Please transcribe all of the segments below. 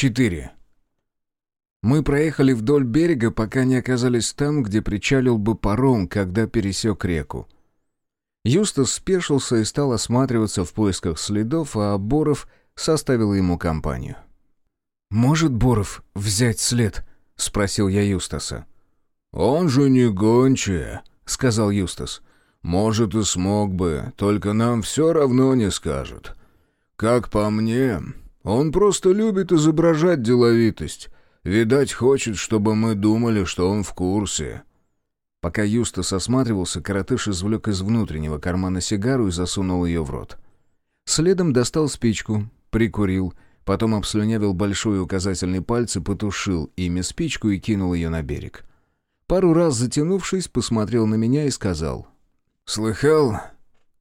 4. Мы проехали вдоль берега, пока не оказались там, где причалил бы паром, когда пересек реку. Юстас спешился и стал осматриваться в поисках следов, а Боров составил ему компанию. «Может Боров взять след?» — спросил я Юстаса. «Он же не гончая», — сказал Юстас. «Может, и смог бы, только нам все равно не скажут. Как по мне, он просто любит изображать деловитость. Видать, хочет, чтобы мы думали, что он в курсе». Пока Юстас осматривался, коротыш извлек из внутреннего кармана сигару и засунул ее в рот. Следом достал спичку, прикурил, потом обслюнявил большой указательный пальцы, потушил ими спичку и кинул ее на берег. Пару раз затянувшись, посмотрел на меня и сказал. «Слыхал,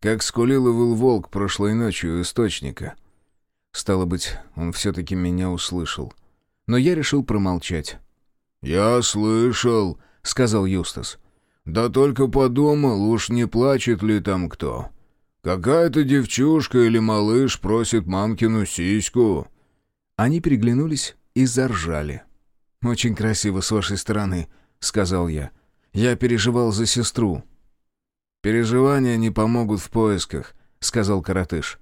как скулил и выл волк прошлой ночью источника?» Стало быть, он все-таки меня услышал. Но я решил промолчать. «Я слышал», — сказал Юстас. «Да только подумал, уж не плачет ли там кто. Какая-то девчушка или малыш просит мамкину сиську». Они переглянулись и заржали. «Очень красиво с вашей стороны», — сказал я. «Я переживал за сестру». «Переживания не помогут в поисках», — сказал коротыш.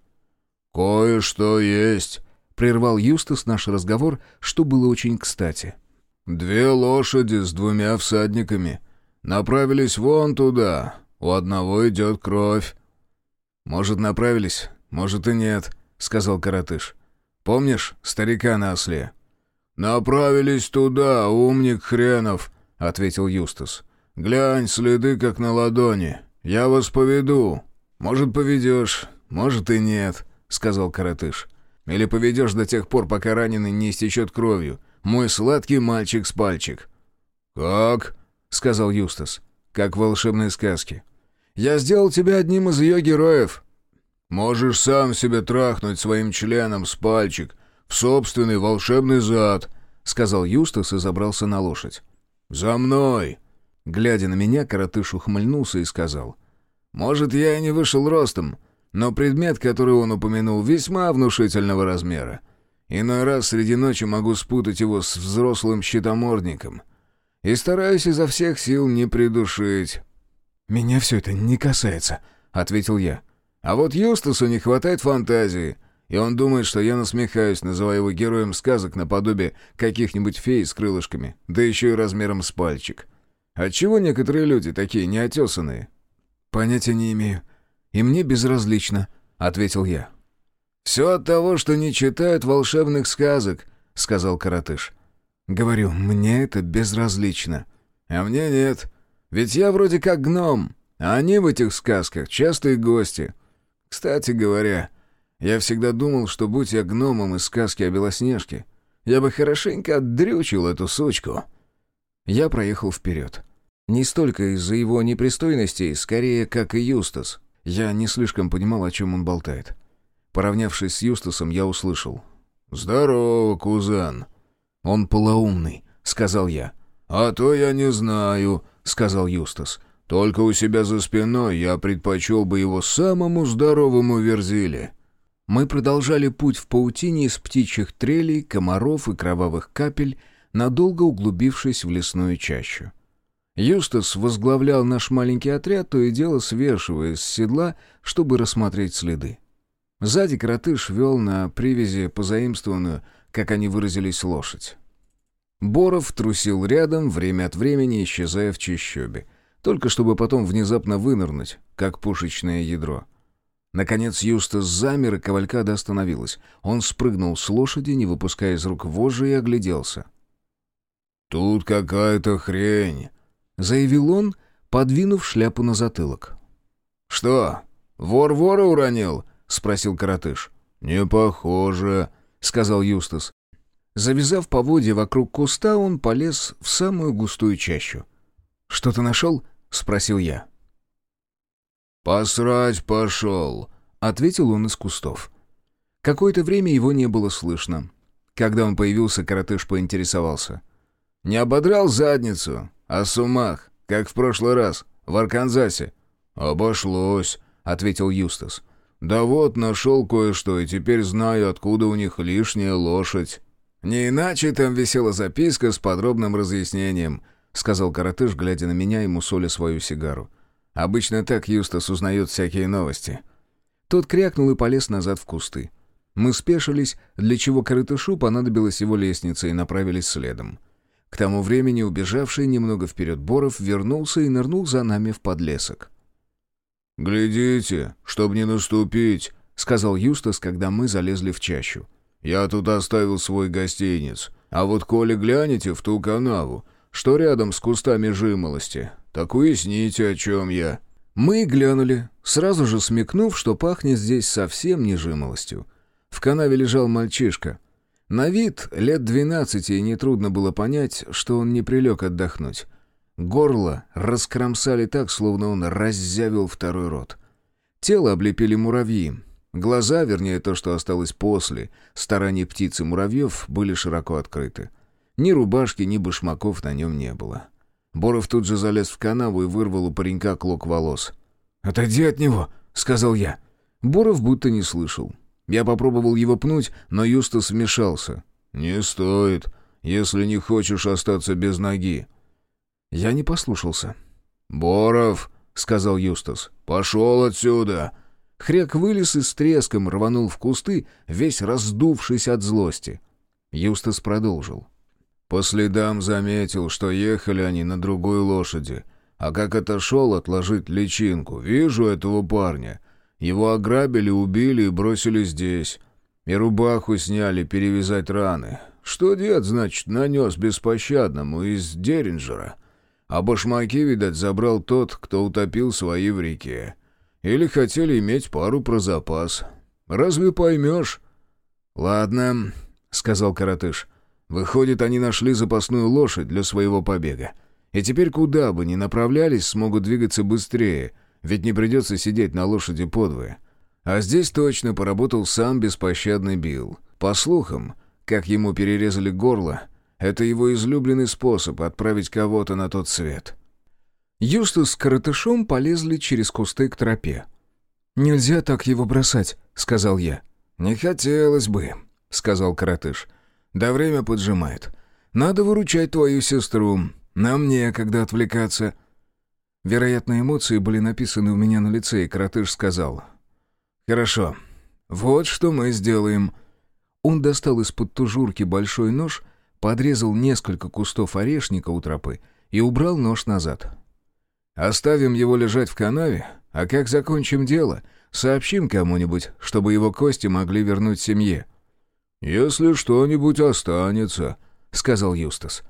«Кое-что есть», — прервал Юстас наш разговор, что было очень кстати. «Две лошади с двумя всадниками. Направились вон туда. У одного идет кровь». «Может, направились, может и нет», — сказал коротыш. «Помнишь старика на осле?» «Направились туда, умник хренов», — ответил Юстас. «Глянь, следы как на ладони. Я вас поведу. Может, поведешь, может и нет». — сказал коротыш. «Или поведешь до тех пор, пока раненый не истечет кровью. Мой сладкий мальчик с пальчик». «Как?» — сказал Юстас. «Как в волшебной сказке. Я сделал тебя одним из ее героев». «Можешь сам себе трахнуть своим членом с пальчик в собственный волшебный зад», — сказал Юстас и забрался на лошадь. «За мной!» Глядя на меня, коротыш ухмыльнулся и сказал. «Может, я и не вышел ростом, но предмет, который он упомянул, весьма внушительного размера. Иной раз среди ночи могу спутать его с взрослым щитомордником. И стараюсь изо всех сил не придушить. «Меня все это не касается», — ответил я. «А вот Юстасу не хватает фантазии, и он думает, что я насмехаюсь, называя его героем сказок наподобие каких-нибудь фей с крылышками, да еще и размером с пальчик. Отчего некоторые люди такие неотесанные?» «Понятия не имею», и мне безразлично», — ответил я. «Все от того, что не читают волшебных сказок», — сказал коротыш. «Говорю, мне это безразлично. А мне нет. Ведь я вроде как гном, а они в этих сказках частые гости. Кстати говоря, я всегда думал, что будь я гномом из сказки о Белоснежке, я бы хорошенько отдрючил эту сучку». Я проехал вперед. Не столько из-за его непристойностей, скорее, как и Юстас. Я не слишком понимал, о чем он болтает. Поравнявшись с Юстасом, я услышал. «Здорово, кузен». «Он полоумный», — сказал я. «А то я не знаю», — сказал Юстас. «Только у себя за спиной я предпочел бы его самому здоровому верзиле». Мы продолжали путь в паутине из птичьих трелей, комаров и кровавых капель, надолго углубившись в лесную чащу. Юстас возглавлял наш маленький отряд, то и дело свешиваясь с седла, чтобы рассмотреть следы. Сзади коротыш вел на привязи позаимствованную, как они выразились, лошадь. Боров трусил рядом, время от времени исчезая в чащобе, только чтобы потом внезапно вынырнуть, как пушечное ядро. Наконец Юстас замер, и кавалькада остановилась. Он спрыгнул с лошади, не выпуская из рук вожжи, и огляделся. «Тут какая-то хрень», — заявил он, подвинув шляпу на затылок. «Что, вор вора уронил?» — спросил коротыш. «Не похоже», — сказал Юстас. Завязав поводья вокруг куста, он полез в самую густую чащу. «Что ты нашел?» — спросил я. «Посрать пошел», — ответил он из кустов. Какое-то время его не было слышно. Когда он появился, коротыш поинтересовался. «Не ободрал задницу?» «А сумах, как в прошлый раз, в Арканзасе?» «Обошлось», — ответил Юстас. «Да вот, нашел кое-что, и теперь знаю, откуда у них лишняя лошадь». «Не иначе там висела записка с подробным разъяснением», — сказал коротыш, глядя на меня и мусоля свою сигару. «Обычно так Юстас узнает всякие новости». Тот крякнул и полез назад в кусты. Мы спешились, для чего коротышу понадобилась его лестница, и направились следом. К тому времени убежавший немного вперед Боров вернулся и нырнул за нами в подлесок. «Глядите, чтоб не наступить», — сказал Юстас, когда мы залезли в чащу. «Я тут оставил свой гостиниц. А вот коли глянете в ту канаву, что рядом с кустами жимолости, так уясните, о чем я». Мы глянули, сразу же смекнув, что пахнет здесь совсем не жимолостью. В канаве лежал мальчишка. На вид лет двенадцати, и нетрудно было понять, что он не прилег отдохнуть. Горло раскромсали так, словно он раззявил второй рот. Тело облепили муравьи. Глаза, вернее то, что осталось после стараний птицы муравьев, были широко открыты. Ни рубашки, ни башмаков на нем не было. Боров тут же залез в канаву и вырвал у паренька клок волос. «Отойди от него!» — сказал я. Боров будто не слышал. Я попробовал его пнуть, но Юстас вмешался. «Не стоит, если не хочешь остаться без ноги». Я не послушался. «Боров», — сказал Юстас, — «пошел отсюда». Хряк вылез и с треском рванул в кусты, весь раздувшись от злости. Юстас продолжил. По следам заметил, что ехали они на другой лошади. А как отошел отложить личинку, вижу этого парня. Его ограбили, убили и бросили здесь. И рубаху сняли перевязать раны. Что дед, значит, нанес беспощадному из Деринджера? А башмаки, видать, забрал тот, кто утопил свои в реке. Или хотели иметь пару про запас. Разве поймешь? «Ладно», — сказал коротыш. «Выходит, они нашли запасную лошадь для своего побега. И теперь куда бы ни направлялись, смогут двигаться быстрее, ведь не придется сидеть на лошади подвое. А здесь точно поработал сам беспощадный Билл. По слухам, как ему перерезали горло, это его излюбленный способ отправить кого-то на тот свет. Юстус с коротышом полезли через кусты к тропе. «Нельзя так его бросать», — сказал я. «Не хотелось бы», — сказал коротыш. «Да время поджимает. Надо выручать твою сестру. Нам некогда отвлекаться». Вероятно, эмоции были написаны у меня на лице, и коротыш сказал. «Хорошо. Вот что мы сделаем». Он достал из-под тужурки большой нож, подрезал несколько кустов орешника у тропы и убрал нож назад. «Оставим его лежать в канаве, а как закончим дело, сообщим кому-нибудь, чтобы его кости могли вернуть семье». «Если что-нибудь останется», — сказал Юстас.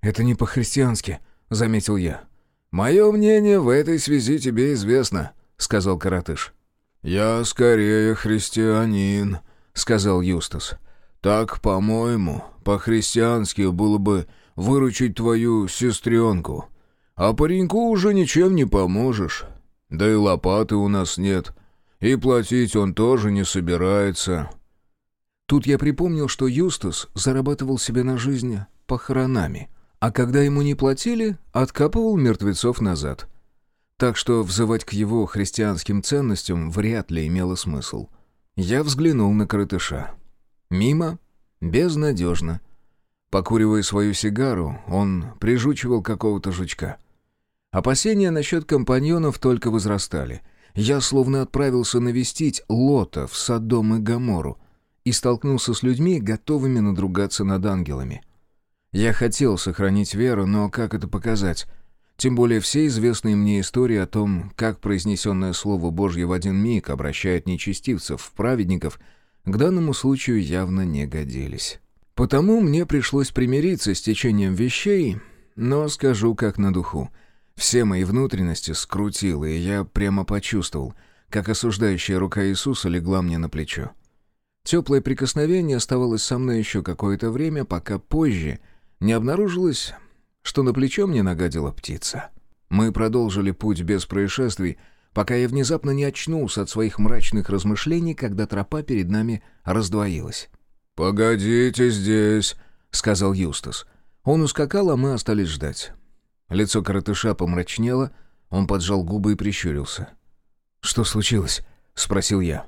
«Это не по-христиански», — заметил я. «Мое мнение в этой связи тебе известно», — сказал Каратыш. «Я скорее христианин», — сказал Юстас. «Так, по-моему, по-христиански было бы выручить твою сестренку. А пареньку уже ничем не поможешь. Да и лопаты у нас нет. И платить он тоже не собирается». Тут я припомнил, что Юстас зарабатывал себе на жизнь похоронами а когда ему не платили, откапывал мертвецов назад. Так что взывать к его христианским ценностям вряд ли имело смысл. Я взглянул на коротыша. Мимо, безнадежно. Покуривая свою сигару, он прижучивал какого-то жучка. Опасения насчет компаньонов только возрастали. Я словно отправился навестить Лота в Содом и Гомору и столкнулся с людьми, готовыми надругаться над ангелами. Я хотел сохранить веру, но как это показать? Тем более все известные мне истории о том, как произнесенное слово Божье в один миг обращает нечестивцев в праведников, к данному случаю явно не годились. Потому мне пришлось примириться с течением вещей, но скажу как на духу. Все мои внутренности скрутило, и я прямо почувствовал, как осуждающая рука Иисуса легла мне на плечо. Теплое прикосновение оставалось со мной еще какое-то время, пока позже — не обнаружилось, что на плечо мне нагадила птица. Мы продолжили путь без происшествий, пока я внезапно не очнулся от своих мрачных размышлений, когда тропа перед нами раздвоилась. «Погодите здесь», — сказал Юстас. Он ускакал, а мы остались ждать. Лицо коротыша помрачнело, он поджал губы и прищурился. «Что случилось?» — спросил я.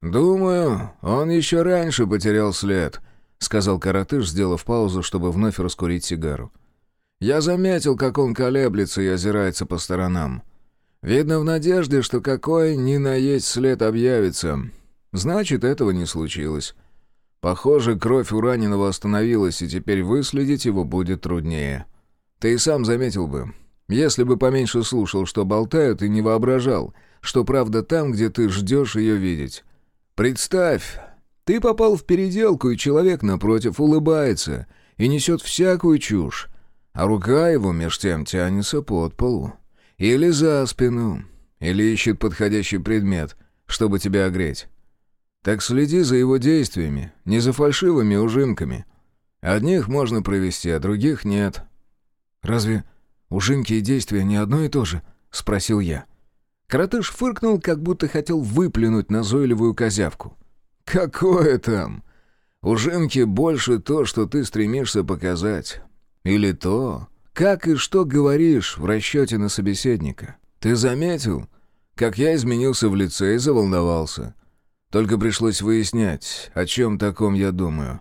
«Думаю, он еще раньше потерял след», — сказал Каратыш, сделав паузу, чтобы вновь раскурить сигару. «Я заметил, как он колеблется и озирается по сторонам. Видно, в надежде, что какой ни на есть след объявится. Значит, этого не случилось. Похоже, кровь у раненого остановилась, и теперь выследить его будет труднее. Ты и сам заметил бы, если бы поменьше слушал, что болтают, и не воображал, что правда там, где ты ждешь ее видеть. Представь, ты попал в переделку, и человек напротив улыбается и несет всякую чушь, а рука его меж тем тянется под полу. Или за спину, или ищет подходящий предмет, чтобы тебя огреть. Так следи за его действиями, не за фальшивыми ужимками. Одних можно провести, а других нет. «Разве ужимки и действия не одно и то же?» — спросил я. Каратыш фыркнул, как будто хотел выплюнуть назойливую козявку. «Какое там? Ужимки больше то, что ты стремишься показать. Или то, как и что говоришь в расчете на собеседника. Ты заметил, как я изменился в лице и заволновался? Только пришлось выяснять, о чем таком я думаю.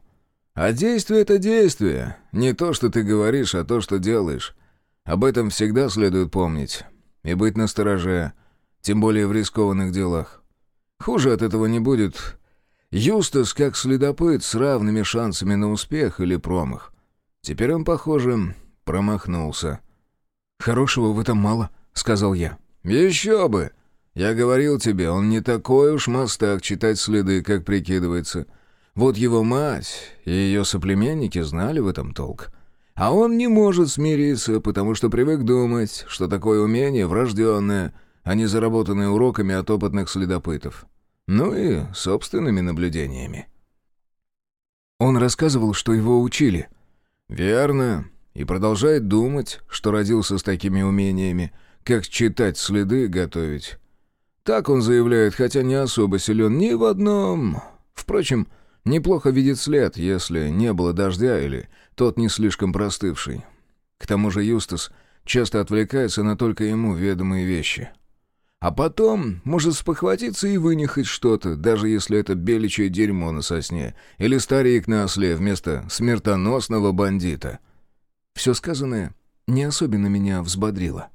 А действие — это действие. Не то, что ты говоришь, а то, что делаешь. Об этом всегда следует помнить. И быть настороже, тем более в рискованных делах. Хуже от этого не будет. Юстас как следопыт с равными шансами на успех или промах. Теперь он, похоже, промахнулся. «Хорошего в этом мало», — сказал я. «Еще бы! Я говорил тебе, он не такой уж мастак читать следы, как прикидывается. Вот его мать и ее соплеменники знали в этом толк. А он не может смириться, потому что привык думать, что такое умение врожденное, а не заработанное уроками от опытных следопытов. Ну и собственными наблюдениями. Он рассказывал, что его учили. «Верно. И продолжает думать, что родился с такими умениями, как читать следы и готовить. Так он заявляет, хотя не особо силен ни в одном. Впрочем, неплохо видит след, если не было дождя или тот не слишком простывший. К тому же Юстас часто отвлекается на только ему ведомые вещи. А потом может спохватиться и вынюхать что-то, даже если это беличье дерьмо на сосне или старик на осле вместо смертоносного бандита. Все сказанное не особенно меня взбодрило.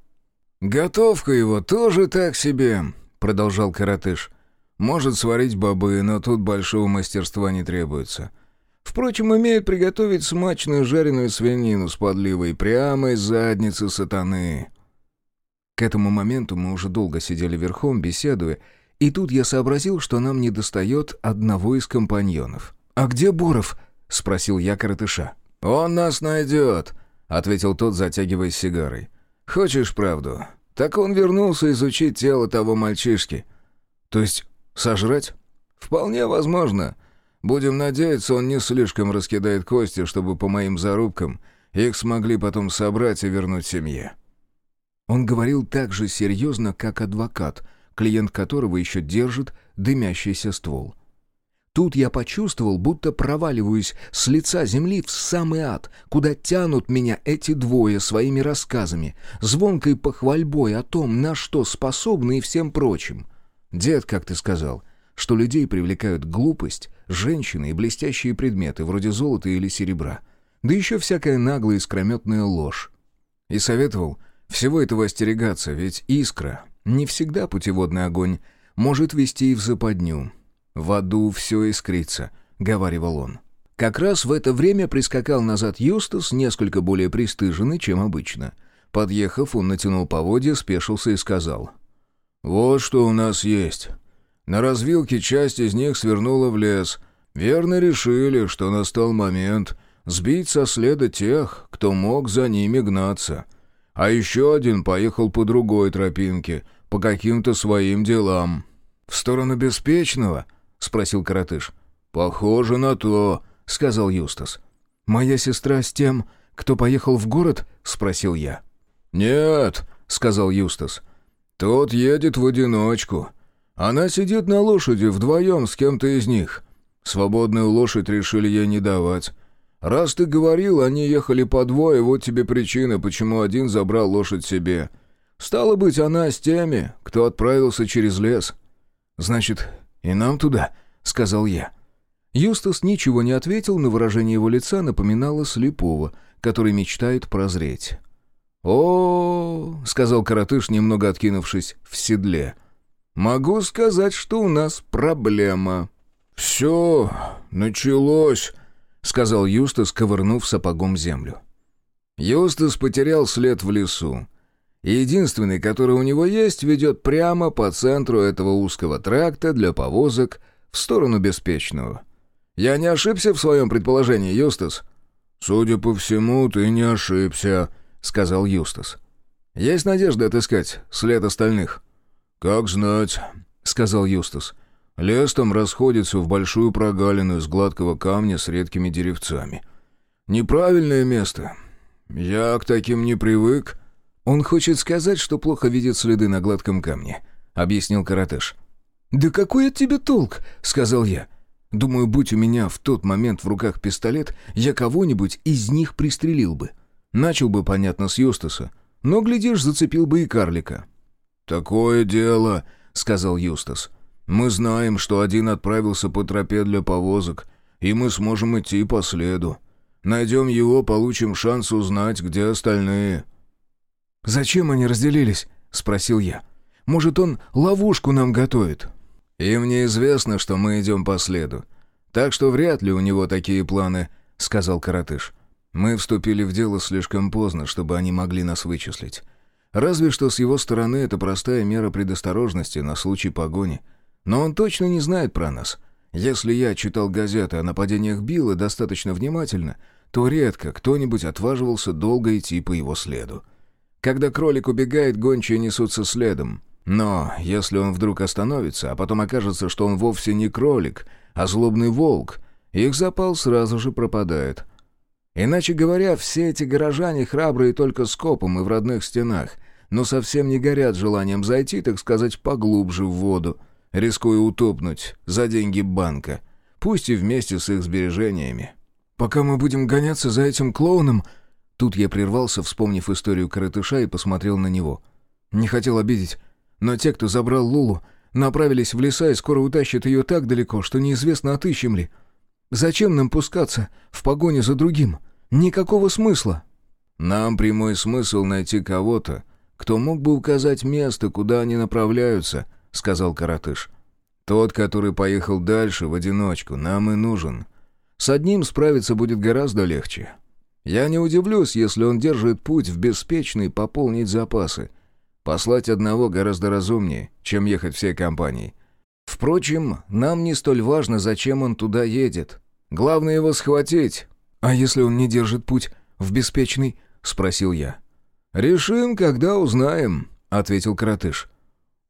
«Готовка его тоже так себе», продолжал Каратыш. «Может сварить бобы, но тут большого мастерства не требуется. Впрочем, умеет приготовить смачную жареную свинину с подливой прямо из задницы сатаны». К этому моменту мы уже долго сидели верхом, беседуя, и тут я сообразил, что нам недостает одного из компаньонов. «А где Боров?» — спросил я коротыша. «Он нас найдет», — ответил тот, затягиваясь сигарой. «Хочешь правду? Так он вернулся изучить тело того мальчишки. То есть сожрать? Вполне возможно. Будем надеяться, он не слишком раскидает кости, чтобы по моим зарубкам их смогли потом собрать и вернуть семье. Он говорил так же серьезно, как адвокат, клиент которого еще держит дымящийся ствол. Тут я почувствовал, будто проваливаюсь с лица земли в самый ад, куда тянут меня эти двое своими рассказами, звонкой похвальбой о том, на что способны и всем прочим. Дед, как ты сказал, что людей привлекают глупость, женщины и блестящие предметы, вроде золота или серебра, да еще всякая наглая искрометная ложь. И советовал всего этого остерегаться, ведь искра, не всегда путеводный огонь, может вести и в западню, «В аду все искрится», — говаривал он. Как раз в это время прискакал назад Юстас, несколько более пристыженный, чем обычно. Подъехав, он натянул поводья, спешился и сказал. «Вот что у нас есть. На развилке часть из них свернула в лес. Верно решили, что настал момент сбить со следа тех, кто мог за ними гнаться. А еще один поехал по другой тропинке, по каким-то своим делам». «В сторону Беспечного?» — спросил Каратыш. «Похоже на то», — сказал Юстас. «Моя сестра с тем, кто поехал в город?» — спросил я. «Нет», — сказал Юстас. «Тот едет в одиночку. Она сидит на лошади вдвоем с кем-то из них. Свободную лошадь решили ей не давать. Раз ты говорил, они ехали по двое, вот тебе причина, почему один забрал лошадь себе. Стало быть, она с теми, кто отправился через лес». «Значит, «И нам туда», — сказал я. Юстас ничего не ответил, но выражение его лица напоминало слепого, который мечтает прозреть. «О, — сказал коротыш, немного откинувшись в седле, — могу сказать, что у нас проблема». «Все, началось», — сказал Юстас, ковырнув сапогом землю. Юстас потерял след в лесу. единственный, который у него есть, ведет прямо по центру этого узкого тракта для повозок в сторону Беспечного. Я не ошибся в своем предположении, Юстас?» «Судя по всему, ты не ошибся», — сказал Юстас. «Есть надежда отыскать след остальных?» «Как знать», — сказал Юстас. «Лес там расходится в большую прогалину из гладкого камня с редкими деревцами. Неправильное место. Я к таким не привык». «Он хочет сказать, что плохо видит следы на гладком камне», — объяснил Каратыш. «Да какой от тебя толк?» — сказал я. Думаю, будь у меня в тот момент в руках пистолет, я кого-нибудь из них пристрелил бы. Начал бы, понятно, с Юстаса, но, глядишь, зацепил бы и карлика. «Такое дело», — сказал Юстас. «Мы знаем, что один отправился по тропе для повозок, и мы сможем идти по следу. Найдем его, получим шанс узнать, где остальные». «Зачем они разделились?» — спросил я. «Может, он ловушку нам готовит?» «Им неизвестно, что мы идем по следу. Так что вряд ли у него такие планы», — сказал Каратыш. «Мы вступили в дело слишком поздно, чтобы они могли нас вычислить. Разве что с его стороны это простая мера предосторожности на случай погони. Но он точно не знает про нас. Если я читал газеты о нападениях Билла достаточно внимательно, то редко кто-нибудь отваживался долго идти по его следу. Когда кролик убегает, гончие несутся следом. Но если он вдруг остановится, а потом окажется, что он вовсе не кролик, а злобный волк, их запал сразу же пропадает. Иначе говоря, все эти горожане храбрые только скопом и в родных стенах, но совсем не горят желанием зайти, так сказать, поглубже в воду, рискуя утопнуть за деньги банка, пусть и вместе с их сбережениями. «Пока мы будем гоняться за этим клоуном...» Тут я прервался, вспомнив историю коротыша и посмотрел на него. Не хотел обидеть, но те, кто забрал Лулу, направились в леса и скоро утащат ее так далеко, что неизвестно, отыщем ли. Зачем нам пускаться в погоню за другим? Никакого смысла. Нам прямой смысл найти кого-то, кто мог бы указать место, куда они направляются, сказал Каратыш. Тот, который поехал дальше в одиночку, нам и нужен. С одним справиться будет гораздо легче. Я не удивлюсь, если он держит путь в беспечный пополнить запасы — Послать одного гораздо разумнее, чем ехать всей компанией. Впрочем, нам не столь важно, зачем он туда едет. Главное его схватить. «А если он не держит путь в беспечный?» — спросил я. «Решим, когда узнаем», — ответил Кратыш.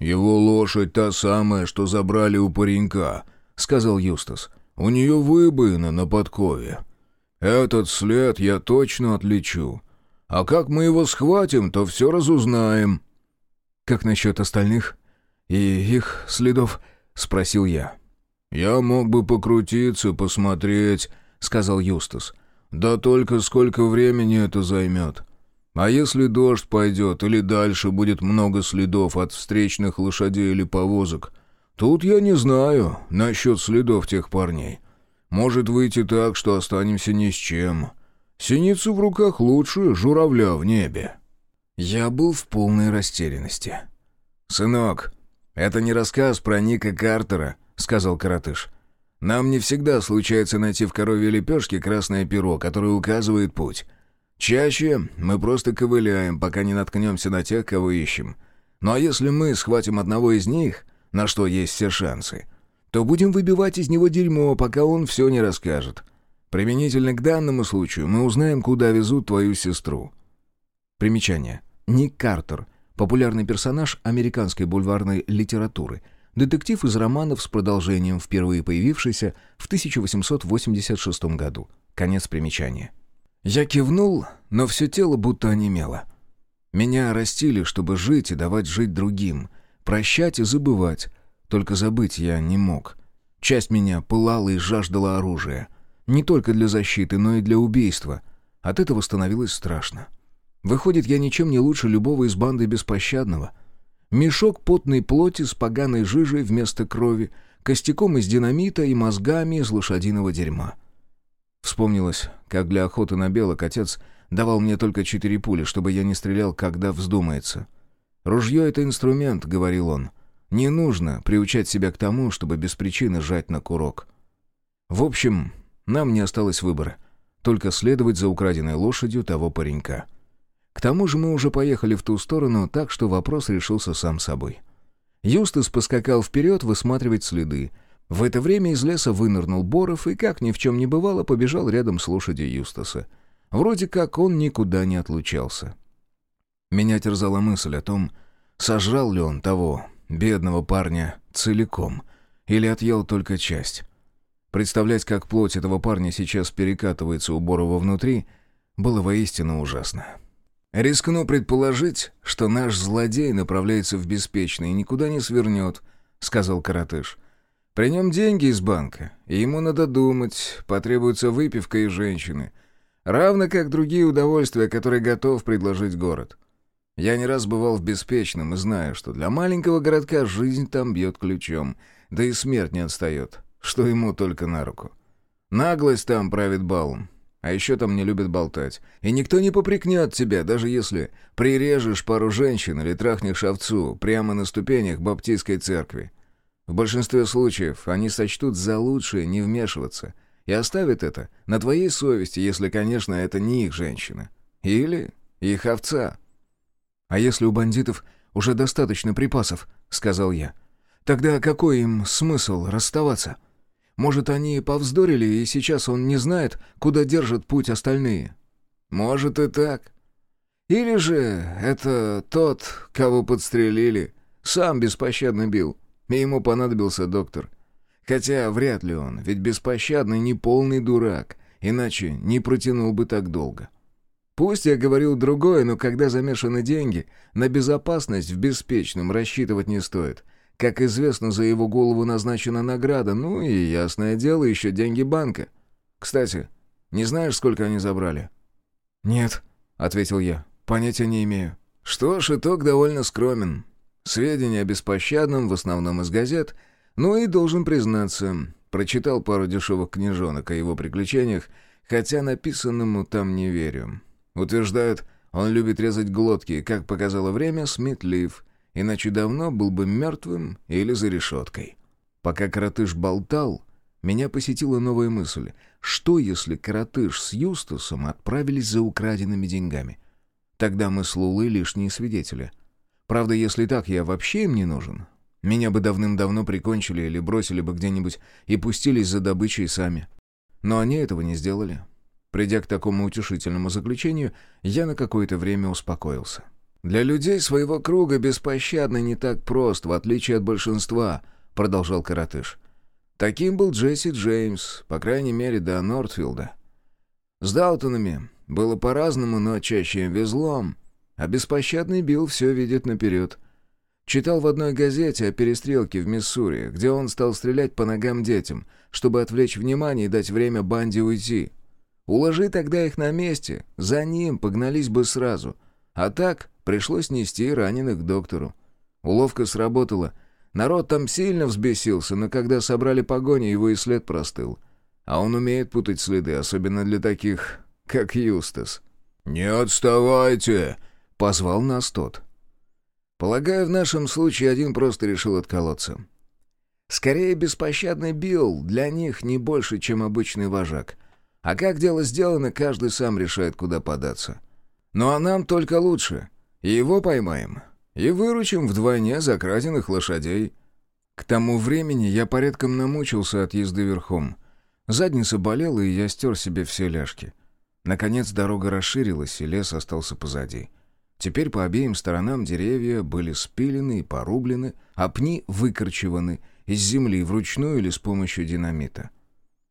«Его лошадь та самая, что забрали у паренька», — сказал Юстас. «У нее выбоина на подкове. Этот след я точно отличу. А как мы его схватим, то все разузнаем». «Как насчет остальных? И их следов?» — спросил я. «Я мог бы покрутиться, посмотреть», — сказал Юстас. «Да только сколько времени это займет. А если дождь пойдет или дальше будет много следов от встречных лошадей или повозок, тут я не знаю насчет следов тех парней. Может выйти так, что останемся ни с чем. Синицу в руках лучше журавля в небе». Я был в полной растерянности. «Сынок, это не рассказ про Ника Картера», — сказал Каратыш. «Нам не всегда случается найти в корове лепешке красное перо, которое указывает путь. Чаще мы просто ковыляем, пока не наткнемся на тех, кого ищем. Ну а если мы схватим одного из них, на что есть все шансы, то будем выбивать из него дерьмо, пока он все не расскажет. Применительно к данному случаю мы узнаем, куда везут твою сестру». Примечание. Ник Картер. Популярный персонаж американской бульварной литературы. Детектив из романов с продолжением, впервые появившийся в 1886 году. Конец примечания. Я кивнул, но все тело будто онемело. Меня растили, чтобы жить и давать жить другим. Прощать и забывать. Только забыть я не мог. Часть меня пылала и жаждала оружия. Не только для защиты, но и для убийства. От этого становилось страшно. Выходит, я ничем не лучше любого из банды беспощадного. Мешок потной плоти с поганой жижей вместо крови, костяком из динамита и мозгами из лошадиного дерьма. Вспомнилось, как для охоты на белок отец давал мне только четыре пули, чтобы я не стрелял, когда вздумается. «Ружье — это инструмент», — говорил он. «Не нужно приучать себя к тому, чтобы без причины жать на курок». В общем, нам не осталось выбора. Только следовать за украденной лошадью того паренька. К тому же мы уже поехали в ту сторону, так что вопрос решился сам собой. Юстас поскакал вперед высматривать следы. В это время из леса вынырнул Боров и, как ни в чем не бывало, побежал рядом с лошадью Юстаса. Вроде как он никуда не отлучался. Меня терзала мысль о том, сожрал ли он того, бедного парня, целиком, или отъел только часть. Представлять, как плоть этого парня сейчас перекатывается у Борова внутри, было воистину ужасно. «Рискну предположить, что наш злодей направляется в беспечный и никуда не свернет», — сказал Каратыш. «При нем деньги из банка, и ему надо думать, потребуется выпивка и женщины, равно как другие удовольствия, которые готов предложить город. Я не раз бывал в Беспечном и знаю, что для маленького городка жизнь там бьет ключом, да и смерть не отстает, что ему только на руку. Наглость там правит балом, а еще там не любят болтать. И никто не попрекнет тебя, даже если прирежешь пару женщин или трахнешь овцу прямо на ступенях баптистской церкви. В большинстве случаев они сочтут за лучшее не вмешиваться и оставят это на твоей совести, если, конечно, это не их женщина. Или их овца. «А если у бандитов уже достаточно припасов?» — сказал я. «Тогда какой им смысл расставаться? Может, они повздорили, и сейчас он не знает, куда держат путь остальные?» «Может и так. Или же это тот, кого подстрелили, сам беспощадно бил, и ему понадобился доктор. Хотя вряд ли он, ведь беспощадный не полный дурак, иначе не протянул бы так долго. Пусть я говорил другое, но когда замешаны деньги, на безопасность в беспечном рассчитывать не стоит. Как известно, за его голову назначена награда, ну и, ясное дело, еще деньги банка. Кстати, не знаешь, сколько они забрали?» «Нет», — ответил я, — «понятия не имею». «Что ж, итог довольно скромен. Сведения о беспощадном, в основном из газет, ну и, должен признаться, прочитал пару дешевых книжонок о его приключениях, хотя написанному там не верю. Утверждают, он любит резать глотки, как показало время, сметлив, иначе давно был бы мертвым или за решеткой. Пока коротыш болтал, меня посетила новая мысль. Что, если коротыш с Юстасом отправились за украденными деньгами? Тогда мы с Лулой лишние свидетели. Правда, если так, я вообще им не нужен. Меня бы давным-давно прикончили или бросили бы где-нибудь и пустились за добычей сами. Но они этого не сделали. Придя к такому утешительному заключению, я на какое-то время успокоился. «Для людей своего круга беспощадно не так прост, в отличие от большинства», — продолжал Каратыш. «Таким был Джесси Джеймс, по крайней мере, до Нортфилда. С Далтонами было по-разному, но чаще везло, а беспощадный Билл все видит наперед. Читал в одной газете о перестрелке в Миссури, где он стал стрелять по ногам детям, чтобы отвлечь внимание и дать время банде уйти». Уложи тогда их на месте, за ним погнались бы сразу. А так пришлось нести раненых к доктору. Уловка сработала. Народ там сильно взбесился, но когда собрали погоню, его и след простыл. А он умеет путать следы, особенно для таких, как Юстас. «Не отставайте!» — позвал нас тот. Полагаю, в нашем случае один просто решил отколоться. Скорее, беспощадный Билл для них не больше, чем обычный вожак. А как дело сделано, каждый сам решает, куда податься. Ну а нам только лучше. Его поймаем. И выручим вдвойне за краденных лошадей. К тому времени я порядком намучился от езды верхом. Задница болела, и я стер себе все ляжки. Наконец дорога расширилась, и лес остался позади. Теперь по обеим сторонам деревья были спилены и порублены, а пни выкорчеваны из земли вручную или с помощью динамита.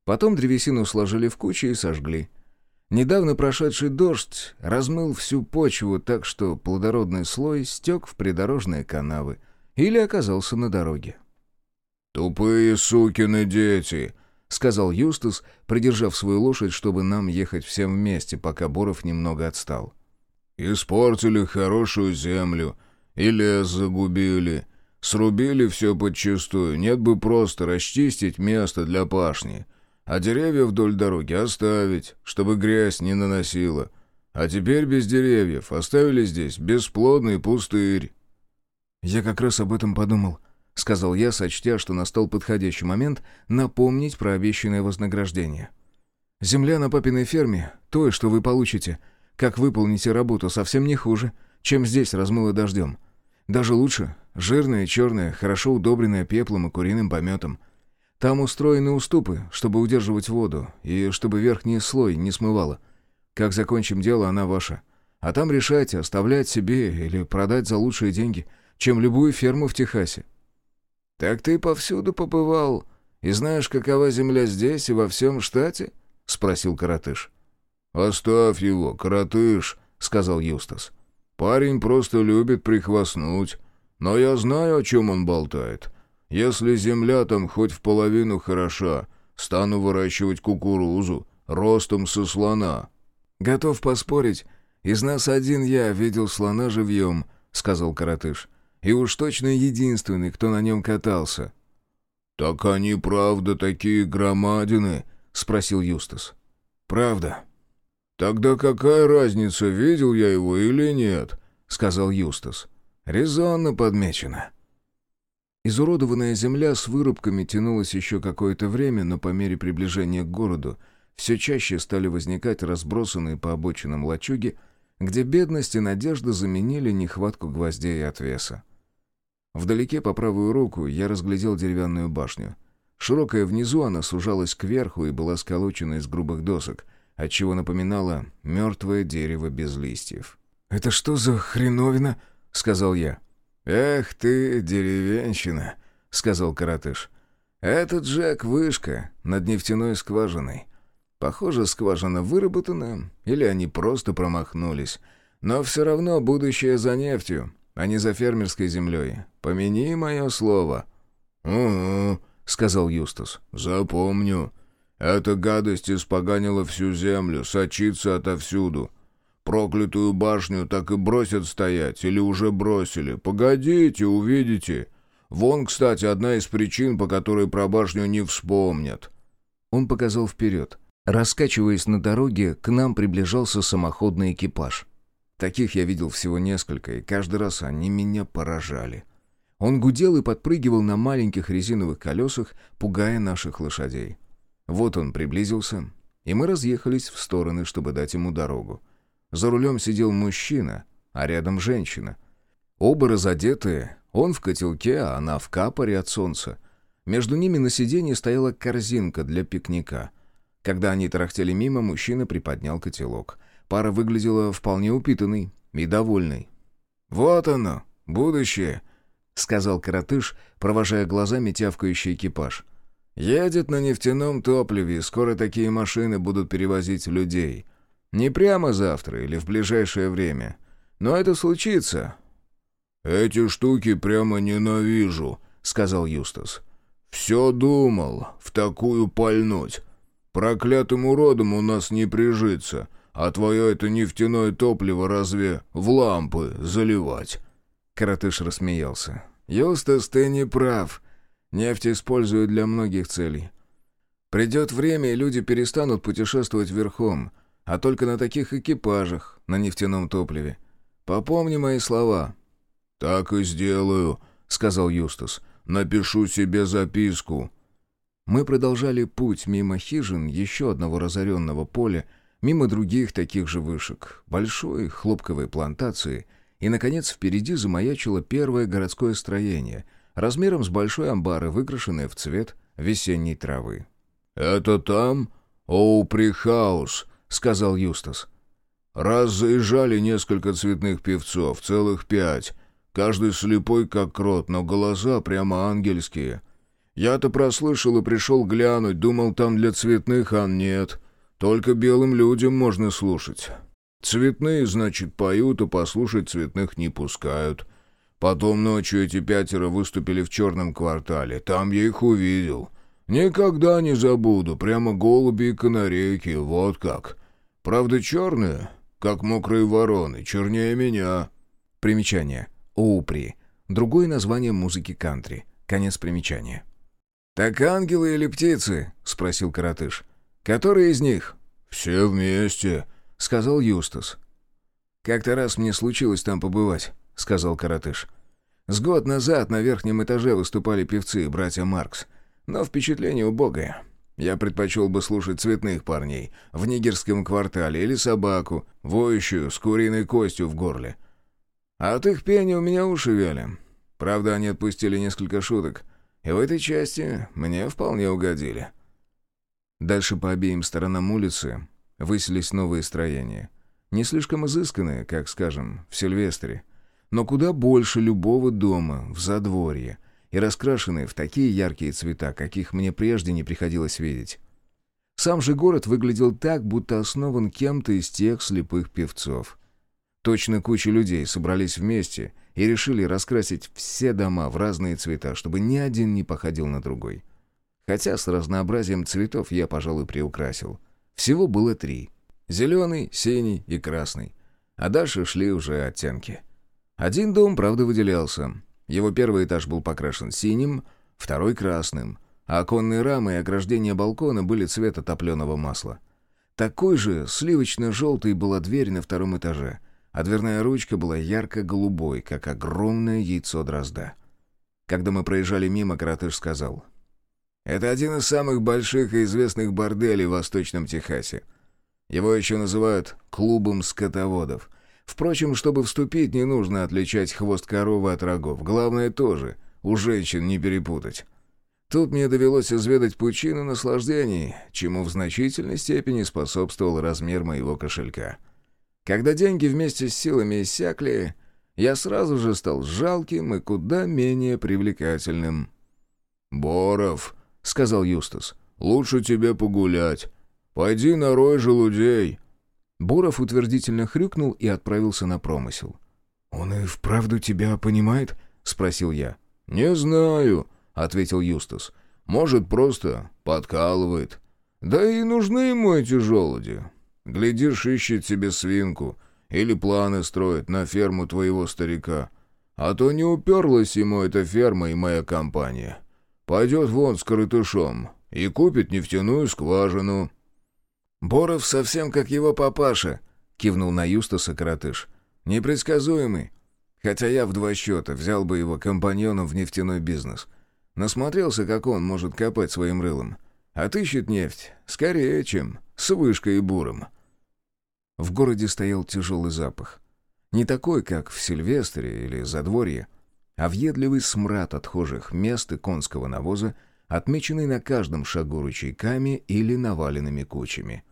Потом древесину сложили в кучу и сожгли. Недавно прошедший дождь размыл всю почву так, что плодородный слой стек в придорожные канавы или оказался на дороге. «Тупые сукины дети!» — сказал Юстас, придержав свою лошадь, чтобы нам ехать всем вместе, пока Боров немного отстал. «Испортили хорошую землю, и лес загубили. Срубили все подчистую, нет бы просто расчистить место для пашни. А деревья вдоль дороги оставить, чтобы грязь не наносила. А теперь без деревьев, оставили здесь бесплодный пустырь». «Я как раз об этом подумал», — сказал я, сочтя, что настал подходящий момент напомнить про обещанное вознаграждение. «Земля на папиной ферме, то, что вы получите, как выполните работу, совсем не хуже, чем здесь размыло дождем. Даже лучше, жирная, черная, хорошо удобренная пеплом и куриным пометом. Там устроены уступы, чтобы удерживать воду, и чтобы верхний слой не смывало. Как закончим дело, она ваша. А там решайте, оставлять себе или продать за лучшие деньги, чем любую ферму в Техасе. «Так ты повсюду побывал и знаешь, какова земля здесь и во всем штате?» — спросил Каратыш. «Оставь его, Каратыш», — сказал Юстас. «Парень просто любит прихвастнуть. Но я знаю, о чем он болтает. Если земля там хоть в половину хороша, стану выращивать кукурузу ростом со слона». «Готов поспорить, из нас один я видел слона живьем», — сказал Каратыш. «И уж точно единственный, кто на нем катался». «Так они правда такие громадины?» — спросил Юстас. «Правда». «Тогда какая разница, видел я его или нет?» — сказал Юстас. «Резонно подмечено». Изуродованная земля с вырубками тянулась еще какое-то время, но по мере приближения к городу все чаще стали возникать разбросанные по обочинам лачуги, где бедность и надежда заменили нехватку гвоздей и отвеса. Вдалеке по правую руку я разглядел деревянную башню. Широкая внизу она сужалась кверху и была сколочена из грубых досок, отчего напоминала мертвое дерево без листьев. «Это что за хреновина?» — сказал я. «Эх ты, деревенщина», — сказал коротыш. «Этот Джек вышка над нефтяной скважиной. Похоже, скважина выработана, или они просто промахнулись. Но все равно будущее за нефтью, а не за фермерской землей. Помяни мое слово». «Угу», — сказал Юстас. «Запомню. Эта гадость испоганила всю землю, сочится отовсюду. Проклятую башню так и бросят стоять, или уже бросили. Погодите, увидите. Вон, кстати, одна из причин, по которой про башню не вспомнят». Он показал вперед. Раскачиваясь на дороге, к нам приближался самоходный экипаж. Таких я видел всего несколько, и каждый раз они меня поражали. Он гудел и подпрыгивал на маленьких резиновых колесах, пугая наших лошадей. Вот он приблизился, и мы разъехались в стороны, чтобы дать ему дорогу. За рулем сидел мужчина, а рядом женщина. Оба разодетые, он в котелке, а она в капоре от солнца. Между ними на сиденье стояла корзинка для пикника. Когда они тарахтели мимо, мужчина приподнял котелок. Пара выглядела вполне упитанной и довольной. «Вот оно, будущее», — сказал коротыш, провожая глазами тявкающий экипаж. «Едет на нефтяном топливе, и скоро такие машины будут перевозить людей. Не прямо завтра или в ближайшее время. Но это случится». «Эти штуки прямо ненавижу», — сказал Юстас. «Все думал, в такую пальнуть. Проклятым уродом у нас не прижиться, а твое это нефтяное топливо разве в лампы заливать?» Каратыш рассмеялся. «Юстас, ты не прав. Нефть используют для многих целей. Придет время, и люди перестанут путешествовать верхом, а только на таких экипажах, на нефтяном топливе. Попомни мои слова». «Так и сделаю», — сказал Юстас. «Напишу себе записку». Мы продолжали путь мимо хижин еще одного разоренного поля, мимо других таких же вышек, большой хлопковой плантации, и, наконец, впереди замаячило первое городское строение, размером с большой амбар выкрашенное в цвет весенней травы. «Это там? Opry House», — сказал Юстас. «Раз заезжали несколько цветных певцов, целых пять. Каждый слепой, как крот, но голоса прямо ангельские. Я-то прослышал и пришел глянуть, думал, там для цветных, а нет. Только белым людям можно слушать. Цветные, значит, поют, а послушать цветных не пускают. Потом ночью эти пятеро выступили в черном квартале. Там я их увидел. Никогда не забуду, прямо голуби и канарейки, вот как». Правда, черные, как мокрые вороны, чернее меня». Примечание. Оупри. другое название музыки кантри. Конец примечания. «Так ангелы или птицы?» — спросил коротыш. «Которые из них?» «Все вместе», — сказал Юстас. «Как-то раз мне случилось там побывать», — сказал коротыш. «С год назад на верхнем этаже выступали певцы, братья Маркс. Но впечатление убогое. Я предпочел бы слушать цветных парней в нигерском квартале или собаку, воющую с куриной костью в горле. А от их пения у меня уши вяли. Правда, они отпустили несколько шуток, и в этой части мне вполне угодили». Дальше по обеим сторонам улицы высились новые строения. Не слишком изысканные, как, скажем, в Сильвестре, но куда больше любого дома в задворье и раскрашенные в такие яркие цвета, каких мне прежде не приходилось видеть. Сам же город выглядел так, будто основан кем-то из тех слепых певцов. Точно куча людей собрались вместе и решили раскрасить все дома в разные цвета, чтобы ни один не походил на другой. Хотя с разнообразием цветов я, пожалуй, приукрасил. Всего было три. Зеленый, синий и красный. А дальше шли уже оттенки. Один дом, правда, выделялся. Его первый этаж был покрашен синим, второй — красным, а оконные рамы и ограждения балкона были цвета топленого масла. Такой же сливочно-желтой была дверь на втором этаже, а дверная ручка была ярко-голубой, как огромное яйцо дрозда. Когда мы проезжали мимо, Каратыш сказал, это один из самых больших и известных борделей в Восточном Техасе. Его еще называют «клубом скотоводов». Впрочем, чтобы вступить, не нужно отличать хвост коровы от рогов. Главное тоже — у женщин не перепутать. Тут мне довелось изведать пучину наслаждений, чему в значительной степени способствовал размер моего кошелька. Когда деньги вместе с силами иссякли, я сразу же стал жалким и куда менее привлекательным. «Боров», — сказал Юстас. «Лучше тебе погулять. Пойди нарой желудей». Буров утвердительно хрюкнул и отправился на промысел. «Он и вправду тебя понимает?» — спросил я. «Не знаю», — ответил Юстас. «Может, просто подкалывает. Да и нужны ему эти желуди. Глядишь, ищет себе свинку или планы строит на ферму твоего старика. А то не уперлась ему эта ферма и моя компания. Пойдет вон с коротышом и купит нефтяную скважину». «Боров совсем как его папаша», — кивнул на Юстаса коротыш. «Непредсказуемый. Хотя я в два счета взял бы его компаньоном в нефтяной бизнес. Насмотрелся, как он может копать своим рылом. Отыщет нефть скорее, чем с вышкой и буром». В городе стоял тяжелый запах. Не такой, как в Сильвестре или Задворье, а въедливый смрад отхожих мест и конского навоза, отмеченный на каждом шагу ручейками или наваленными кучами.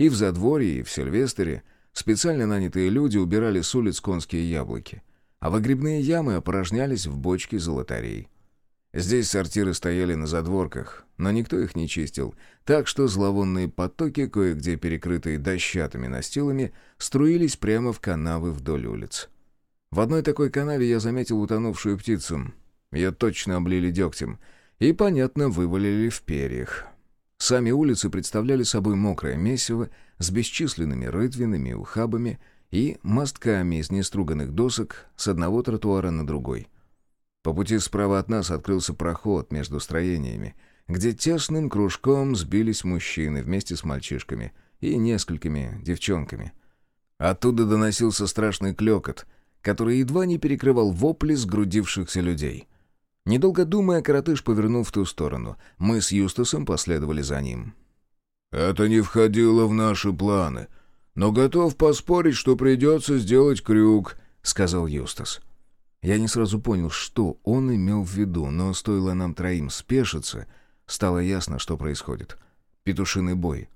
И в Задворье, и в Сильвестере специально нанятые люди убирали с улиц конские яблоки, а выгребные ямы опорожнялись в бочке золотарей. Здесь сортиры стояли на задворках, но никто их не чистил, так что зловонные потоки, кое-где перекрытые дощатыми настилами, струились прямо в канавы вдоль улиц. В одной такой канаве я заметил утонувшую птицу. Ее точно облили дегтем и, понятно, вывалили в перьях. Сами улицы представляли собой мокрое месиво с бесчисленными рытвинами, ухабами и мостками из неструганных досок с одного тротуара на другой. По пути справа от нас открылся проход между строениями, где тесным кружком сбились мужчины вместе с мальчишками и несколькими девчонками. Оттуда доносился страшный клекот — который едва не перекрывал вопли сгрудившихся людей. Недолго думая, коротыш повернул в ту сторону. Мы с Юстасом последовали за ним. «Это не входило в наши планы, но готов поспорить, что придется сделать крюк», — сказал Юстас. Я не сразу понял, что он имел в виду, но стоило нам троим спешиться, стало ясно, что происходит. Петушиный бой.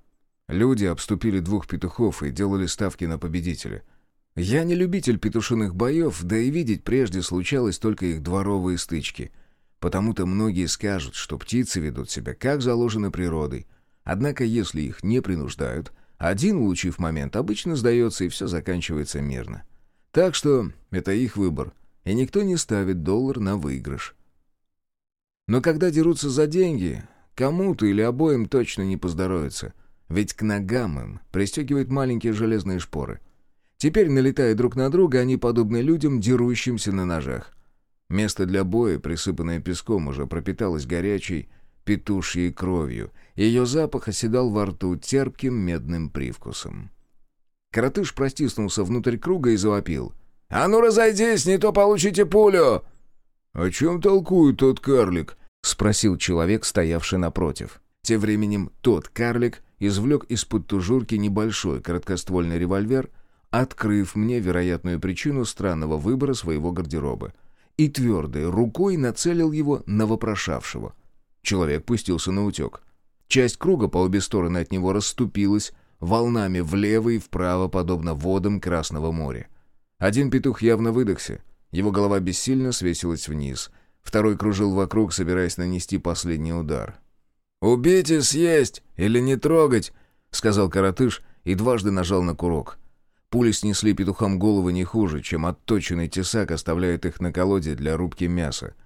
Люди обступили двух петухов и делали ставки на победителя — я не любитель петушиных боев, да и видеть прежде случалось только их дворовые стычки. Потому-то многие скажут, что птицы ведут себя как заложено природой. Однако, если их не принуждают, один, улучив момент, обычно сдается и все заканчивается мирно. Так что это их выбор, и никто не ставит доллар на выигрыш. Но когда дерутся за деньги, кому-то или обоим точно не поздоровится, ведь к ногам им пристегивают маленькие железные шпоры — Теперь, налетая друг на друга, они подобны людям, дерущимся на ножах. Место для боя, присыпанное песком, уже пропиталось горячей петушьей кровью. Ее запах оседал во рту терпким медным привкусом. Коротыш простиснулся внутрь круга и завопил. «А ну разойдись, не то получите пулю!» «О чем толкует тот карлик?» — спросил человек, стоявший напротив. Тем временем тот карлик извлек из-под тужурки небольшой короткоствольный револьвер, открыв мне вероятную причину странного выбора своего гардероба, и твердой рукой нацелил его на вопрошавшего. Человек пустился на утек. Часть круга по обе стороны от него расступилась, волнами влево и вправо, подобно водам Красного моря. Один петух явно выдохся, его голова бессильно свесилась вниз, второй кружил вокруг, собираясь нанести последний удар. «Убить и съесть, или не трогать!» — сказал коротыш и дважды нажал на курок. Пули снесли петухам головы не хуже, чем отточенный тесак оставляет их на колоде для рубки мяса.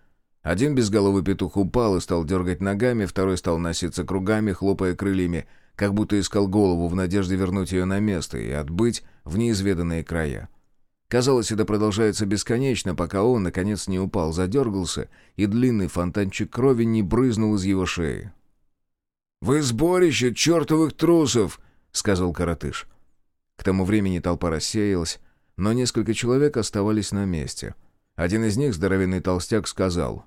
Один безголовый петух упал и стал дергать ногами, второй стал носиться кругами, хлопая крыльями, как будто искал голову в надежде вернуть ее на место и отбыть в неизведанные края. Казалось, это продолжается бесконечно, пока он, наконец, не упал, задергался, и длинный фонтанчик крови не брызнул из его шеи. «Вы сборище чертовых трусов!» — сказал коротыш. К тому времени толпа рассеялась, но несколько человек оставались на месте. Один из них, здоровенный толстяк, сказал.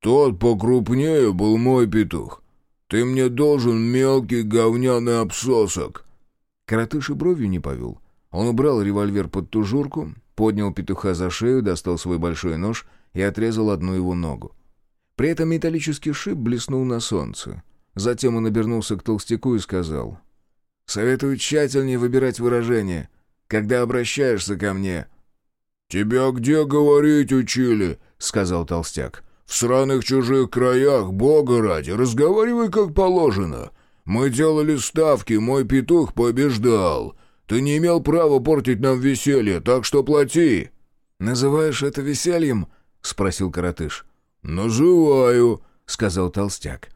«Тот покрупнее был мой петух. Ты мне должен мелкий говняный обсосок». Коротыш и бровью не повел. Он убрал револьвер под тужурку, поднял петуха за шею, достал свой большой нож и отрезал одну его ногу. При этом металлический шип блеснул на солнце. Затем он обернулся к толстяку и сказал. «Советую тщательнее выбирать выражения, когда обращаешься ко мне». «Тебя где говорить учили?» — сказал толстяк. «В сраных чужих краях, бога ради, разговаривай как положено. Мы делали ставки, мой петух побеждал. Ты не имел права портить нам веселье, так что плати». «Называешь это весельем?» — спросил коротыш. «Называю», — сказал толстяк.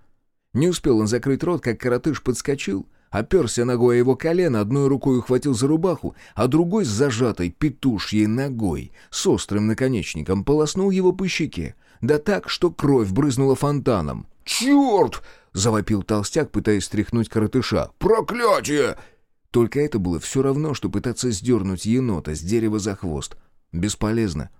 Не успел он закрыть рот, как коротыш подскочил, оперся ногой о его колено, одной рукой ухватил за рубаху, а другой с зажатой петушьей ногой, с острым наконечником, полоснул его по щеке, да так, что кровь брызнула фонтаном. «Черт!» — завопил толстяк, пытаясь стряхнуть коротыша. «Проклятие!» Только это было все равно, что пытаться сдернуть енота с дерева за хвост. Бесполезно.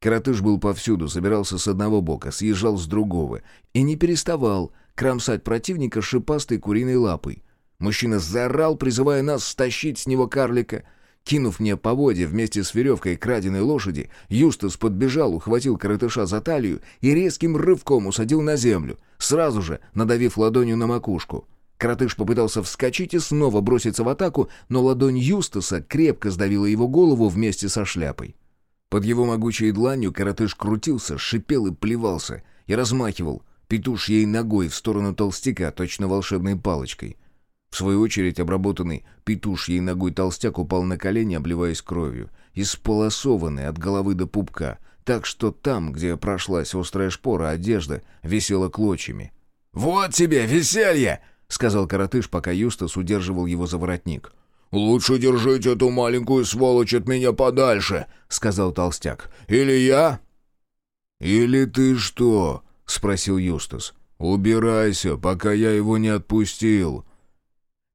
Коротыш был повсюду, собирался с одного бока, съезжал с другого и не переставал кромсать противника шипастой куриной лапой. Мужчина заорал, призывая нас стащить с него карлика. Кинув мне поводья вместе с веревкой краденой лошади, Юстас подбежал, ухватил коротыша за талию и резким рывком усадил на землю, сразу же надавив ладонью на макушку. Коротыш попытался вскочить и снова броситься в атаку, но ладонь Юстаса крепко сдавила его голову вместе со шляпой. Под его могучей дланью коротыш крутился, шипел и плевался, и размахивал петушьей ногой в сторону толстяка, точно волшебной палочкой. В свою очередь обработанный петушьей ногой толстяк упал на колени, обливаясь кровью, исполосованный от головы до пупка, так что там, где прошлась острая шпора, одежда висела клочьями. «Вот тебе веселье!» — сказал коротыш, пока Юстас удерживал его за воротник. «Лучше держите эту маленькую сволочь от меня подальше», — сказал толстяк. «Или я?» «Или ты что?» — спросил Юстас. «Убирайся, пока я его не отпустил».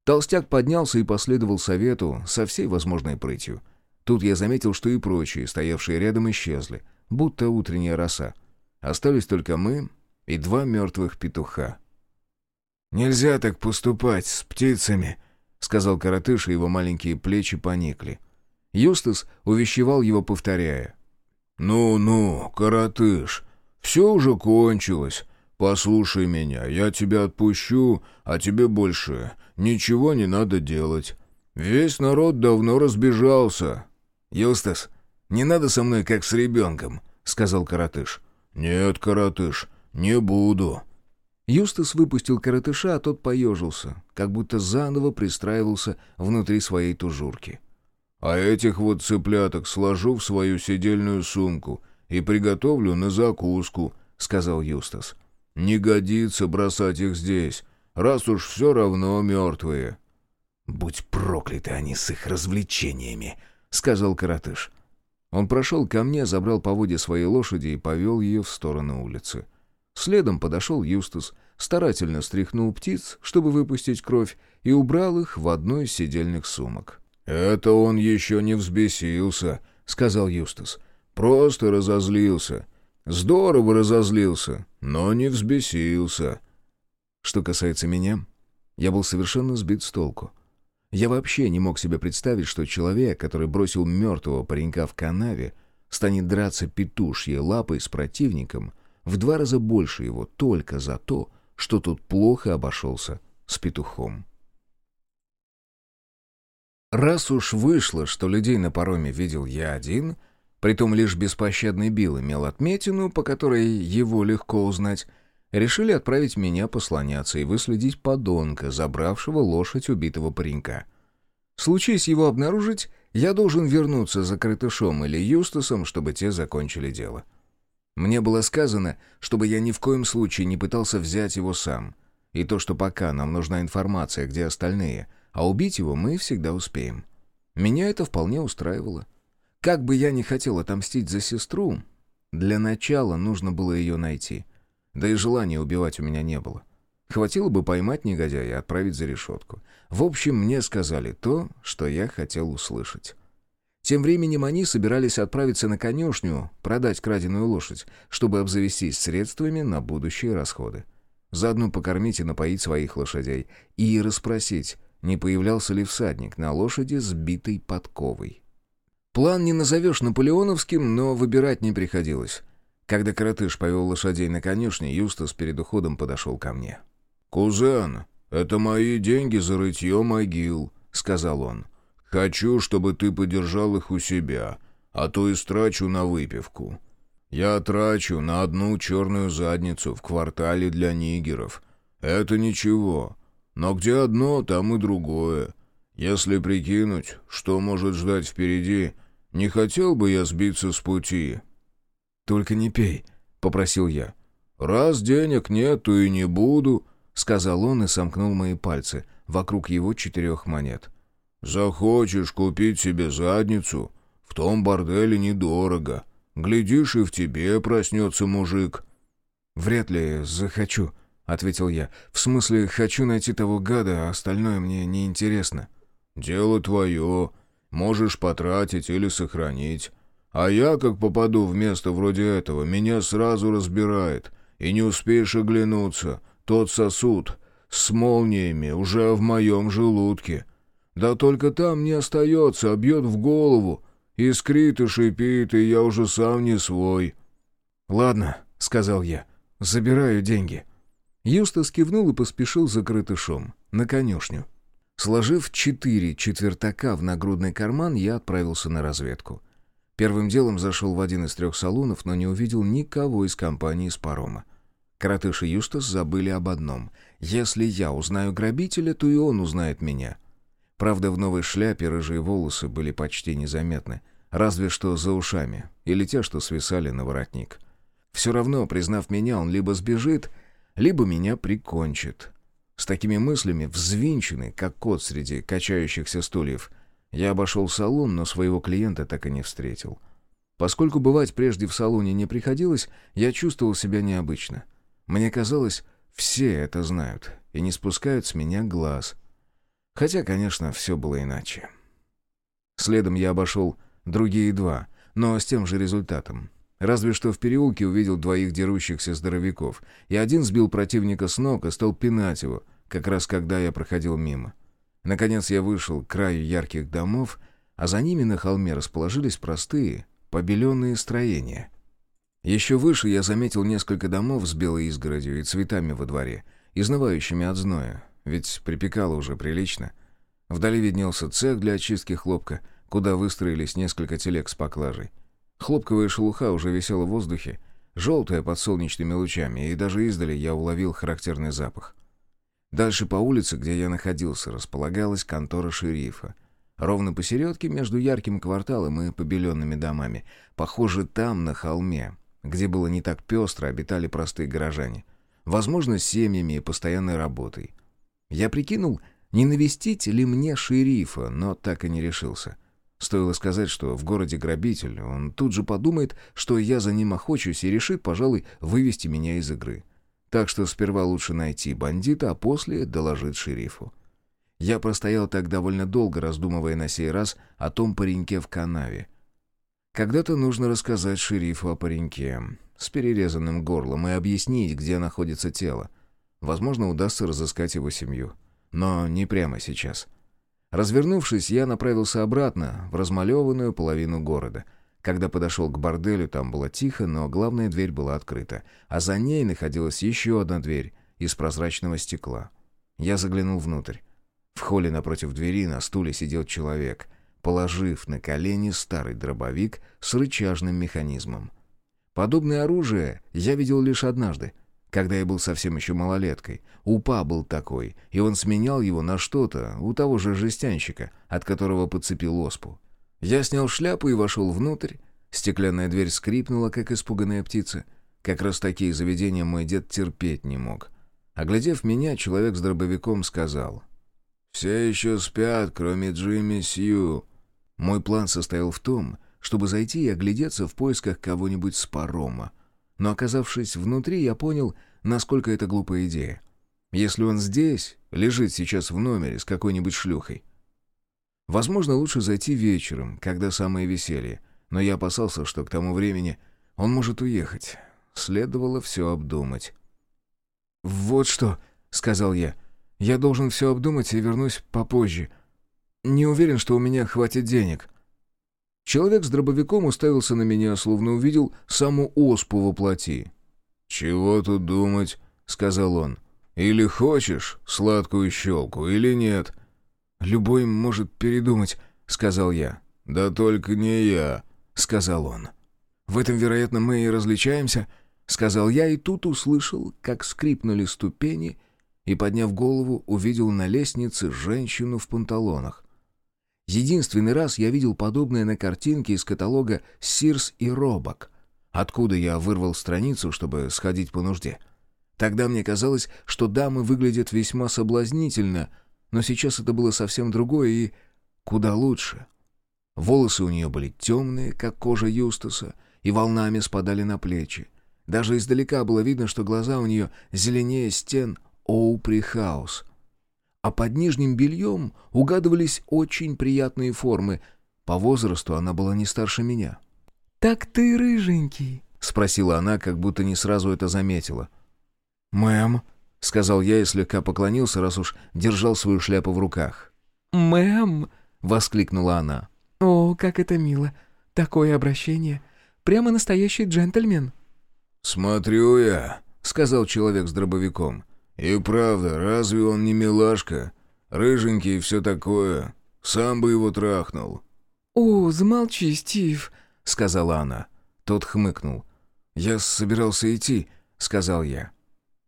Толстяк поднялся и последовал совету со всей возможной прытью. Тут я заметил, что и прочие, стоявшие рядом, исчезли, будто утренняя роса. Остались только мы и два мертвых петуха. «Нельзя так поступать с птицами», — сказал коротыш, и его маленькие плечи поникли. Юстас увещевал его, повторяя. «Ну-ну, коротыш, все уже кончилось. Послушай меня, я тебя отпущу, а тебе больше ничего не надо делать. Весь народ давно разбежался». «Юстас, не надо со мной как с ребенком», — сказал коротыш. «Нет, коротыш, не буду», Юстас выпустил коротыша, а тот поежился, как будто заново пристраивался внутри своей тужурки. «А этих вот цыпляток сложу в свою сидельную сумку и приготовлю на закуску», — сказал Юстас. «Не годится бросать их здесь, раз уж все равно мертвые». «Будь прокляты они с их развлечениями», — сказал коротыш. Он прошел ко мне, забрал поводья своей лошади и повел ее в сторону улицы. Следом подошел Юстус, старательно стряхнул птиц, чтобы выпустить кровь, и убрал их в одну из сидельных сумок. «Это он еще не взбесился», — сказал Юстус. «Просто разозлился. Здорово разозлился, но не взбесился». Что касается меня, я был совершенно сбит с толку. Я вообще не мог себе представить, что человек, который бросил мертвого паренька в канаве, станет драться петушьей лапой с противником в два раза больше его только за то, что тут плохо обошелся с петухом. Раз уж вышло, что людей на пароме видел я один, притом лишь беспощадный Билл имел отметину, по которой его легко узнать, решили отправить меня послоняться и выследить подонка, забравшего лошадь убитого паренька. Случись его обнаружить, я должен вернуться за Крытышом или Юстасом, чтобы те закончили дело. Мне было сказано, чтобы я ни в коем случае не пытался взять его сам. И то, что пока нам нужна информация, где остальные, а убить его мы всегда успеем. Меня это вполне устраивало. Как бы я ни хотел отомстить за сестру, для начала нужно было ее найти. Да и желания убивать у меня не было. Хватило бы поймать негодяя и отправить за решетку. В общем, мне сказали то, что я хотел услышать. Тем временем они собирались отправиться на конюшню, продать краденую лошадь, чтобы обзавестись средствами на будущие расходы. Заодно покормить и напоить своих лошадей. И расспросить, не появлялся ли всадник на лошади с битой подковой. План не назовешь наполеоновским, но выбирать не приходилось. Когда коротыш повел лошадей на конюшне, Юстас перед уходом подошел ко мне. «Кузен, это мои деньги за рытье могил», — сказал он. Хочу, чтобы ты подержал их у себя, а то и страчу на выпивку. Я трачу на одну черную задницу в квартале для нигеров. Это ничего. Но где одно, там и другое. Если прикинуть, что может ждать впереди, не хотел бы я сбиться с пути». «Только не пей», — попросил я. «Раз денег нет, то и не буду», — сказал он и сомкнул мои пальцы вокруг его четырех монет. Захочешь купить себе задницу? В том борделе недорого. Глядишь, и в тебе проснется мужик». «Вряд ли захочу», — ответил я. «В смысле, хочу найти того гада, а остальное мне не интересно». «Дело твое. Можешь потратить или сохранить. А я, как попаду в место вроде этого, меня сразу разбирает. И не успеешь оглянуться. Тот сосуд с молниями уже в моем желудке. Да только там не остается, а бьет в голову. Искрит и шипит, и я уже сам не свой». «Ладно», — сказал я, — «забираю деньги». Юстас кивнул и поспешил за крытышом, на конюшню. Сложив четыре четвертака в нагрудный карман, я отправился на разведку. Первым делом зашел в один из трех салонов, но не увидел никого из компании с парома. Коротыш и Юстас забыли об одном. Если я узнаю грабителя, то и он узнает меня. Правда, в новой шляпе рыжие волосы были почти незаметны, разве что за ушами, или те, что свисали на воротник. Все равно, признав меня, он либо сбежит, либо меня прикончит. С такими мыслями, взвинченный, как кот среди качающихся стульев, я обошел салон, но своего клиента так и не встретил. Поскольку бывать прежде в салоне не приходилось, я чувствовал себя необычно. Мне казалось, все это знают и не спускают с меня глаз — Хотя, конечно, все было иначе. Следом я обошел другие два, но с тем же результатом. Разве что в переулке увидел двоих дерущихся здоровяков, и один сбил противника с ног и стал пинать его, как раз когда я проходил мимо. Наконец я вышел к краю ярких домов, а за ними на холме расположились простые, побеленные строения. Еще выше я заметил несколько домов с белой изгородью и цветами во дворе, изнывающими от зноя, ведь припекало уже прилично. Вдали виднелся цех для очистки хлопка, куда выстроились несколько телег с поклажей. Хлопковая шелуха уже висела в воздухе, желтая под солнечными лучами, и даже издали я уловил характерный запах. Дальше по улице, где я находился, располагалась контора шерифа. Ровно посередке, между ярким кварталом и побеленными домами. Похоже, там, на холме, где было не так пестро, обитали простые горожане. Возможно, с семьями и постоянной работой. Я прикинул, не навестить ли мне шерифа, но так и не решился. Стоило сказать, что в городе грабитель, он тут же подумает, что я за ним охочусь и решит, пожалуй, вывести меня из игры. Так что сперва лучше найти бандита, а после доложить шерифу. Я простоял так довольно долго, раздумывая на сей раз о том пареньке в канаве. Когда-то нужно рассказать шерифу о пареньке с перерезанным горлом и объяснить, где находится тело. Возможно, удастся разыскать его семью. Но не прямо сейчас. Развернувшись, я направился обратно, в размалеванную половину города. Когда подошел к борделю, там было тихо, но главная дверь была открыта, а за ней находилась еще одна дверь из прозрачного стекла. Я заглянул внутрь. В холле напротив двери на стуле сидел человек, положив на колени старый дробовик с рычажным механизмом. Подобное оружие я видел лишь однажды — когда я был совсем еще малолеткой. Упа был такой, и он сменял его на что-то у того же жестянщика, от которого подцепил оспу. Я снял шляпу и вошел внутрь. Стеклянная дверь скрипнула, как испуганная птица. Как раз такие заведения мой дед терпеть не мог. Оглядев меня, человек с дробовиком сказал. «Все еще спят, кроме Джимми Сью». Мой план состоял в том, чтобы зайти и оглядеться в поисках кого-нибудь с парома — но оказавшись внутри, я понял, насколько это глупая идея. Если он здесь, лежит сейчас в номере с какой-нибудь шлюхой. Возможно, лучше зайти вечером, когда самое веселье, но я опасался, что к тому времени он может уехать. Следовало все обдумать. «Вот что», — сказал я, — «я должен все обдумать и вернусь попозже. Не уверен, что у меня хватит денег». Человек с дробовиком уставился на меня, словно увидел саму оспу во плоти. «Чего тут думать?» — сказал он. «Или хочешь сладкую щелку, или нет?» «Любой может передумать», — сказал я. «Да только не я», — сказал он. «В этом, вероятно, мы и различаемся», — сказал я, и тут услышал, как скрипнули ступени, и, подняв голову, увидел на лестнице женщину в панталонах. Единственный раз я видел подобное на картинке из каталога «Сирс и Робок», откуда я вырвал страницу, чтобы сходить по нужде. Тогда мне казалось, что дамы выглядят весьма соблазнительно, но сейчас это было совсем другое и куда лучше. Волосы у нее были темные, как кожа Юстаса, и волнами спадали на плечи. Даже издалека было видно, что глаза у нее зеленее стен Оупри Хаус — а под нижним бельем угадывались очень приятные формы. По возрасту она была не старше меня. «Так ты рыженький?» — спросила она, как будто не сразу это заметила. «Мэм», — сказал я и слегка поклонился, раз уж держал свою шляпу в руках. «Мэм!» — воскликнула она. «О, как это мило! Такое обращение! Прямо настоящий джентльмен!» «Смотрю я», — сказал человек с дробовиком. «И правда, разве он не милашка? Рыженький и все такое. Сам бы его трахнул». «О, замолчи, Стив», — сказала она. Тот хмыкнул. «Я собирался идти», — сказал я.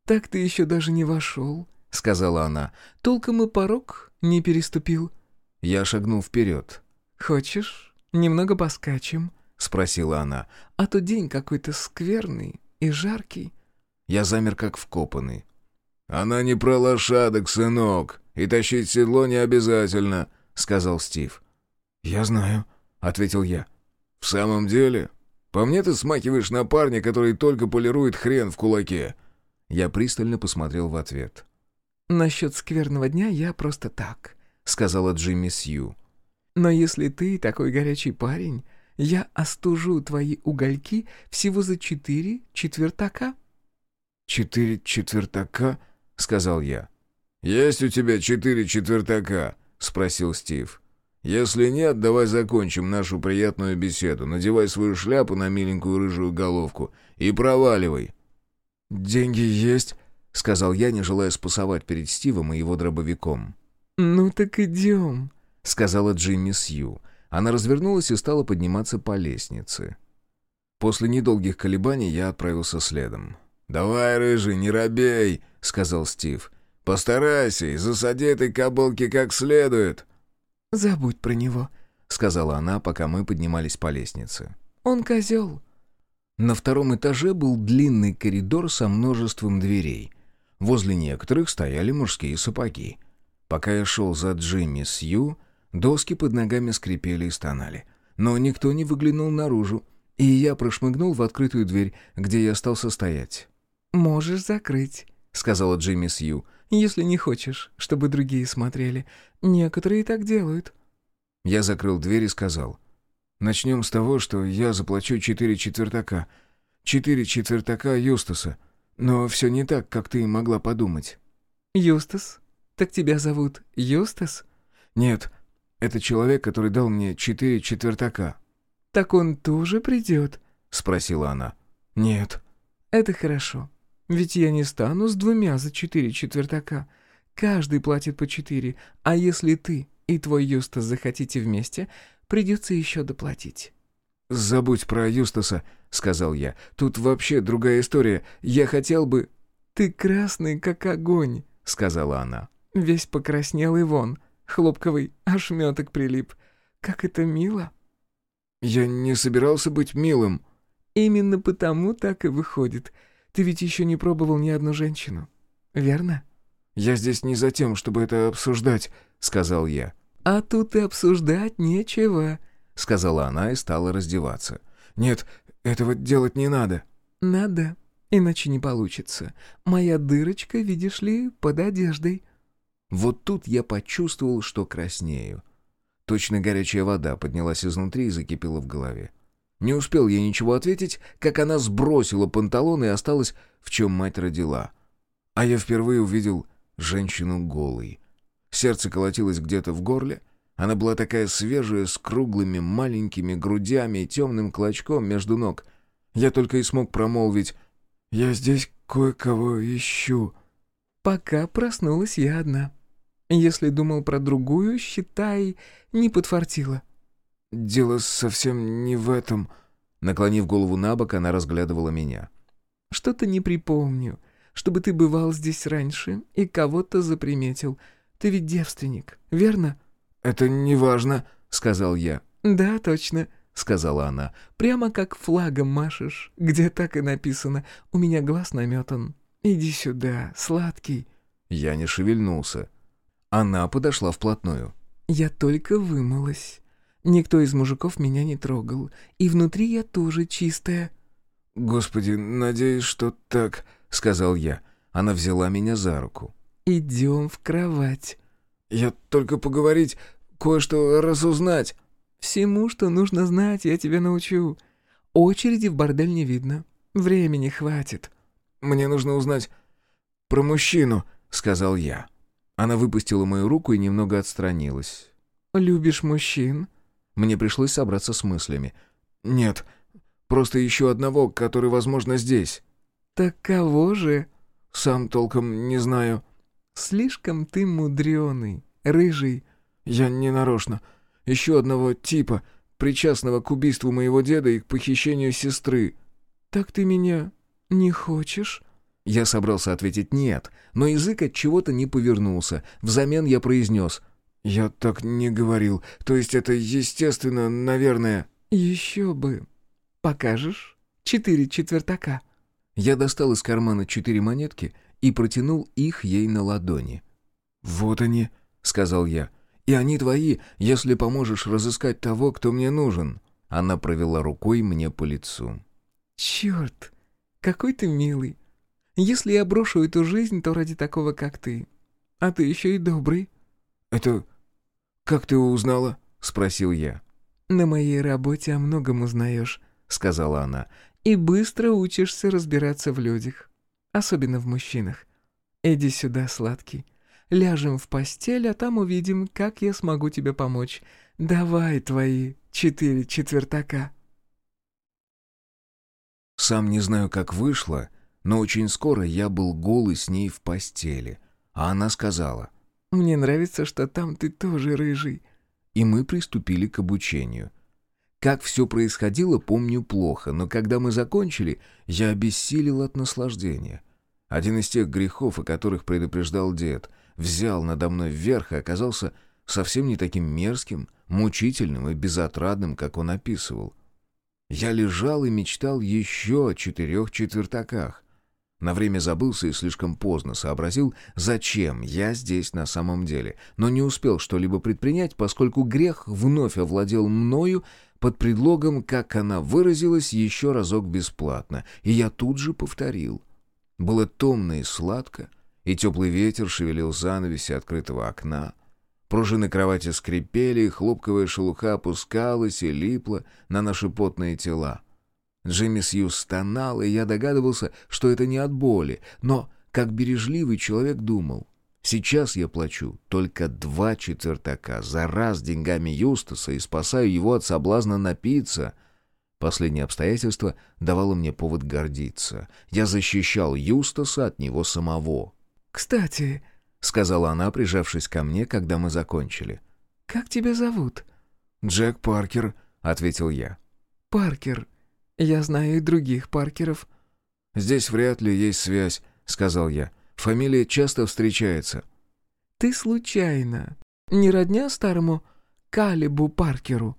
«Так ты еще даже не вошел», — сказала она. «Толком и порог не переступил». Я шагнул вперед. «Хочешь, немного поскачем?» — спросила она. «А то день какой-то скверный и жаркий». Я замер как вкопанный. «Она не про лошадок, сынок, и тащить седло не обязательно», — сказал Стив. «Я знаю», — ответил я. «В самом деле? По мне ты смахиваешь на парня, который только полирует хрен в кулаке». Я пристально посмотрел в ответ. «Насчет скверного дня я просто так», — сказала Джимми Сью. «Но если ты такой горячий парень, я остужу твои угольки всего за четыре четвертака». «Четыре четвертака?» — сказал я. «Есть у тебя четыре четвертака?» — спросил Стив. «Если нет, давай закончим нашу приятную беседу. Надевай свою шляпу на миленькую рыжую головку и проваливай». «Деньги есть?» — сказал я, не желая спасовать перед Стивом и его дробовиком. «Ну так идем», — сказала Джимми Сью. Она развернулась и стала подниматься по лестнице. После недолгих колебаний я отправился следом. «Давай, рыжий, не робей!» — сказал Стив. «Постарайся и засади этой кобылки как следует». «Забудь про него», — сказала она, пока мы поднимались по лестнице. «Он козел». На втором этаже был длинный коридор со множеством дверей. Возле некоторых стояли мужские сапоги. Пока я шел за Джимми Сью, Доски под ногами скрипели и стонали. Но никто не выглянул наружу, и я прошмыгнул в открытую дверь, где я остался стоять. «Можешь закрыть», — сказала Джимми Сью, «если не хочешь, чтобы другие смотрели. Некоторые так делают». Я закрыл дверь и сказал, «Начнем с того, что я заплачу четыре четвертака. Четыре четвертака Юстаса. Но все не так, как ты могла подумать». «Юстас? Так тебя зовут Юстас?» «Нет, это человек, который дал мне четыре четвертака». «Так он тоже придет?» — спросила она. «Нет». «Это хорошо. Ведь я не стану с двумя за четыре четвертака. Каждый платит по четыре, а если ты и твой Юстас захотите вместе, придется еще доплатить». «Забудь про Юстаса», — сказал я. «Тут вообще другая история. Я хотел бы...» «Ты красный, как огонь», — сказала она. «Весь покраснел и вон. Хлопковый ошметок прилип. Как это мило!» «Я не собирался быть милым». «Именно потому так и выходит. Ты ведь еще не пробовал ни одну женщину, верно?» «Я здесь не за тем, чтобы это обсуждать», — сказал я. «А тут и обсуждать нечего», — сказала она и стала раздеваться. «Нет, этого делать не надо». «Надо, иначе не получится. Моя дырочка, видишь ли, под одеждой». Вот тут я почувствовал, что краснею. Точно горячая вода поднялась изнутри и закипела в голове. Не успел я ничего ответить, как она сбросила панталон и осталась, в чем мать родила. А я впервые увидел женщину голой. Сердце колотилось где-то в горле. Она была такая свежая, с круглыми маленькими грудями и темным клочком между ног. Я только и смог промолвить «Я здесь кое-кого ищу». «Пока проснулась я одна», если думал про другую, считай, не подфартило». «Дело совсем не в этом». Наклонив голову на бок, она разглядывала меня. «Что-то не припомню, чтобы ты бывал здесь раньше и кого-то заприметил. Ты ведь девственник, верно?» «Это не важно», — сказал я. «Да, точно», — сказала она. «Прямо как флагом машешь, где так и написано. У меня глаз наметан. Иди сюда, сладкий». Я не шевельнулся. Она подошла вплотную. «Я только вымылась. Никто из мужиков меня не трогал. И внутри я тоже чистая». «Господи, надеюсь, что так», — сказал я. Она взяла меня за руку. «Идем в кровать». «Я только поговорить, кое-что разузнать». «Всему, что нужно знать, я тебя научу. Очереди в бордель не видно. Времени хватит». «Мне нужно узнать про мужчину», — сказал я. Она выпустила мою руку и немного отстранилась. «Любишь мужчин?» Мне пришлось собраться с мыслями. «Нет, просто еще одного, который, возможно, здесь». «Так кого же?» «Сам толком не знаю». «Слишком ты мудреный, рыжий». «Я не нарочно. Еще одного типа, причастного к убийству моего деда и к похищению сестры». «Так ты меня не хочешь?» Я собрался ответить «нет», но язык от чего-то не повернулся. Взамен я произнес «Я так не говорил. То есть это естественно, наверное...» «Еще бы. Покажешь? Четыре четвертака». Я достал из кармана четыре монетки и протянул их ей на ладони. «Вот они», — сказал я. «И они твои, если поможешь разыскать того, кто мне нужен». Она провела рукой мне по лицу. «Черт, какой ты милый. Если я брошу эту жизнь, то ради такого, как ты. А ты еще и добрый». «Это... как ты узнала?» — спросил я. «На моей работе о многом узнаешь», — сказала она. «И быстро учишься разбираться в людях. Особенно в мужчинах. Иди сюда, сладкий. Ляжем в постель, а там увидим, как я смогу тебе помочь. Давай твои четыре четвертака». Сам не знаю, как вышло, но очень скоро я был голый с ней в постели, а она сказала. «Мне нравится, что там ты тоже рыжий». И мы приступили к обучению. Как все происходило, помню плохо, но когда мы закончили, я обессилел от наслаждения. Один из тех грехов, о которых предупреждал дед, взял надо мной вверх и оказался совсем не таким мерзким, мучительным и безотрадным, как он описывал. Я лежал и мечтал еще о четырех четвертаках. На время забылся и слишком поздно сообразил, зачем я здесь на самом деле, но не успел что-либо предпринять, поскольку грех вновь овладел мною под предлогом, как она выразилась, еще разок бесплатно, и я тут же повторил. Было томно и сладко, и теплый ветер шевелил занавеси открытого окна. Пружины кровати скрипели, и хлопковая шелуха опускалась и липла на наши потные тела. Джимми Сью стонал, и я догадывался, что это не от боли, но, как бережливый человек думал, сейчас я плачу только два четвертака за раз деньгами Юстаса и спасаю его от соблазна напиться. Последнее обстоятельство давало мне повод гордиться. Я защищал Юстаса от него самого. «Кстати», — сказала она, прижавшись ко мне, когда мы закончили, — «как тебя зовут?» «Джек Паркер», — ответил я. «Паркер», «Я знаю и других Паркеров». «Здесь вряд ли есть связь», — сказал я. «Фамилия часто встречается». «Ты случайно не родня старому Калибу Паркеру?»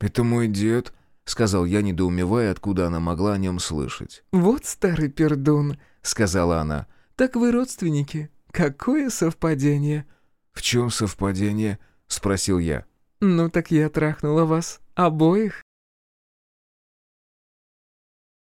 «Это мой дед», — сказал я, недоумевая, откуда она могла о нем слышать. «Вот старый пердун», — сказала она. «Так вы родственники. Какое совпадение?» «В чем совпадение?» — спросил я. «Ну так я трахнула вас обоих».